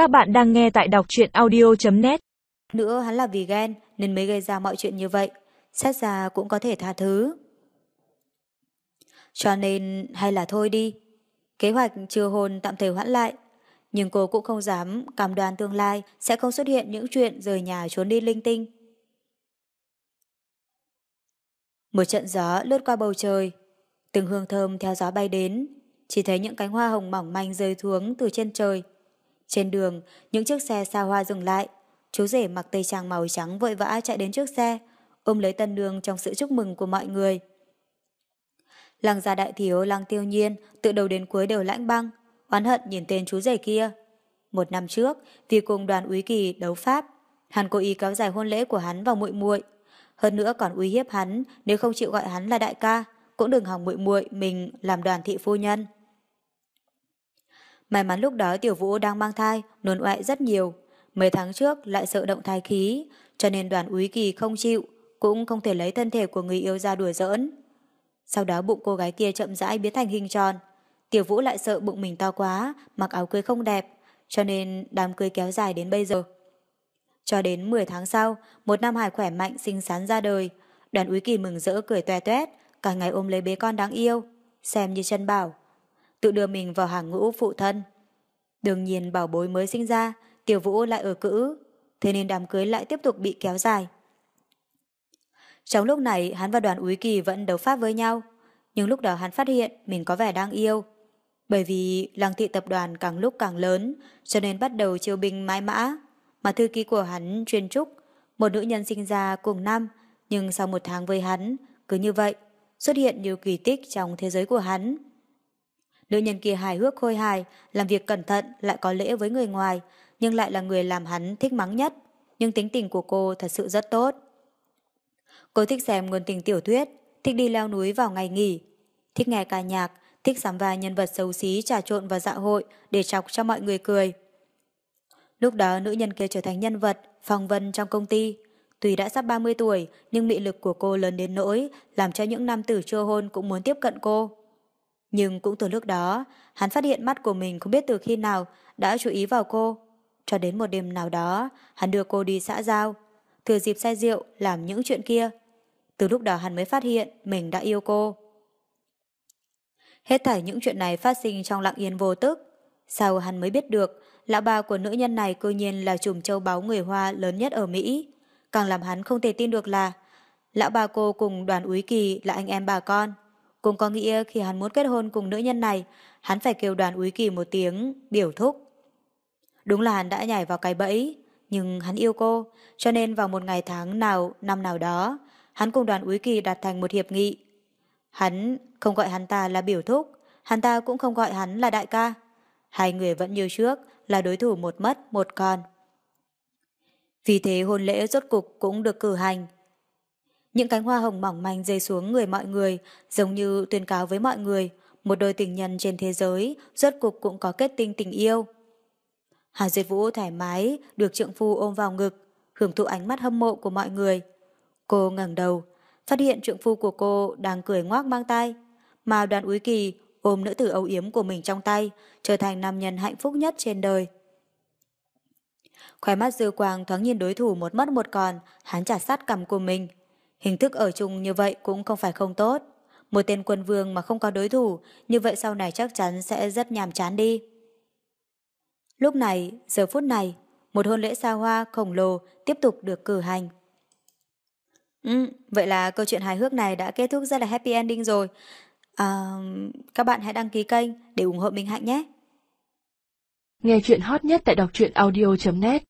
Các bạn đang nghe tại đọc truyện audio.net Nữa hắn là vì ghen nên mới gây ra mọi chuyện như vậy. Xét ra cũng có thể tha thứ. Cho nên, hay là thôi đi. Kế hoạch chưa hôn tạm thời hoãn lại. Nhưng cô cũng không dám cảm đoan tương lai sẽ không xuất hiện những chuyện rời nhà trốn đi linh tinh. Một trận gió lướt qua bầu trời. Từng hương thơm theo gió bay đến. Chỉ thấy những cánh hoa hồng mỏng manh rơi xuống từ trên trời. Trên đường, những chiếc xe xa hoa dừng lại. Chú rể mặc tây trang màu trắng vội vã chạy đến trước xe, ôm lấy tân đường trong sự chúc mừng của mọi người. Lăng gia đại thiếu, lăng tiêu nhiên, từ đầu đến cuối đều lãnh băng, oán hận nhìn tên chú rể kia. Một năm trước, vì cùng đoàn úy kỳ đấu Pháp, hắn cố ý kéo dài hôn lễ của hắn vào muội muội hơn nữa còn uy hiếp hắn nếu không chịu gọi hắn là đại ca, cũng đừng hòng muội muội mình làm đoàn thị phu nhân. May mắn lúc đó tiểu vũ đang mang thai, nôn oại rất nhiều. Mấy tháng trước lại sợ động thai khí, cho nên đoàn úy kỳ không chịu, cũng không thể lấy thân thể của người yêu ra đùa giỡn. Sau đó bụng cô gái kia chậm rãi biến thành hình tròn. Tiểu vũ lại sợ bụng mình to quá, mặc áo cưới không đẹp, cho nên đám cưới kéo dài đến bây giờ. Cho đến 10 tháng sau, một nam hài khỏe mạnh xinh xắn ra đời. Đoàn úy kỳ mừng rỡ cười toe toét, cả ngày ôm lấy bế con đáng yêu, xem như chân bảo. Tự đưa mình vào hàng ngũ phụ thân. Đương nhiên bảo bối mới sinh ra, tiểu vũ lại ở cữ, thế nên đám cưới lại tiếp tục bị kéo dài. Trong lúc này, hắn và đoàn úy kỳ vẫn đấu pháp với nhau, nhưng lúc đó hắn phát hiện mình có vẻ đang yêu. Bởi vì lăng thị tập đoàn càng lúc càng lớn, cho nên bắt đầu chiêu binh mãi mã, mà thư ký của hắn chuyên trúc, một nữ nhân sinh ra cùng năm, nhưng sau một tháng với hắn, cứ như vậy, xuất hiện nhiều kỳ tích trong thế giới của hắn. Nữ nhân kia hài hước khôi hài, làm việc cẩn thận, lại có lễ với người ngoài, nhưng lại là người làm hắn thích mắng nhất. Nhưng tính tình của cô thật sự rất tốt. Cô thích xem nguồn tình tiểu thuyết, thích đi leo núi vào ngày nghỉ, thích nghe ca nhạc, thích sắm vai nhân vật xấu xí trà trộn vào dạ hội để chọc cho mọi người cười. Lúc đó nữ nhân kia trở thành nhân vật, phong vân trong công ty. Tuy đã sắp 30 tuổi, nhưng mị lực của cô lớn đến nỗi làm cho những nam tử chưa hôn cũng muốn tiếp cận cô. Nhưng cũng từ lúc đó, hắn phát hiện mắt của mình không biết từ khi nào đã chú ý vào cô. Cho đến một đêm nào đó, hắn đưa cô đi xã giao, thừa dịp say rượu làm những chuyện kia. Từ lúc đó hắn mới phát hiện mình đã yêu cô. Hết thảy những chuyện này phát sinh trong lặng yên vô tức. Sau hắn mới biết được lão bà của nữ nhân này cư nhiên là chùm châu báu người Hoa lớn nhất ở Mỹ. Càng làm hắn không thể tin được là lão bà cô cùng đoàn úy kỳ là anh em bà con. Cũng có nghĩa khi hắn muốn kết hôn cùng nữ nhân này, hắn phải kêu đoàn úy kỳ một tiếng, biểu thúc. Đúng là hắn đã nhảy vào cái bẫy, nhưng hắn yêu cô, cho nên vào một ngày tháng nào, năm nào đó, hắn cùng đoàn úy kỳ đạt thành một hiệp nghị. Hắn không gọi hắn ta là biểu thúc, hắn ta cũng không gọi hắn là đại ca. Hai người vẫn như trước, là đối thủ một mất một còn. Vì thế hôn lễ rốt cục cũng được cử hành. Những cánh hoa hồng mỏng manh rơi xuống người mọi người, giống như tuyên cáo với mọi người, một đôi tình nhân trên thế giới rốt cục cũng có kết tinh tình yêu. Hà Duyệt Vũ thoải mái, được trượng phu ôm vào ngực, hưởng thụ ánh mắt hâm mộ của mọi người. Cô ngẩng đầu, phát hiện trượng phu của cô đang cười ngoác mang tay, mà đoàn úy kỳ ôm nữ tử âu yếm của mình trong tay, trở thành nam nhân hạnh phúc nhất trên đời. Khóe mắt dư quang thoáng nhìn đối thủ một mất một còn, hắn trả sát cầm của mình. Hình thức ở chung như vậy cũng không phải không tốt. Một tên quân vương mà không có đối thủ, như vậy sau này chắc chắn sẽ rất nhàm chán đi. Lúc này, giờ phút này, một hôn lễ xa hoa khổng lồ tiếp tục được cử hành. Ừ, vậy là câu chuyện hài hước này đã kết thúc rất là happy ending rồi. À, các bạn hãy đăng ký kênh để ủng hộ Minh Hạnh nhé. Nghe chuyện hot nhất tại đọc truyện audio.net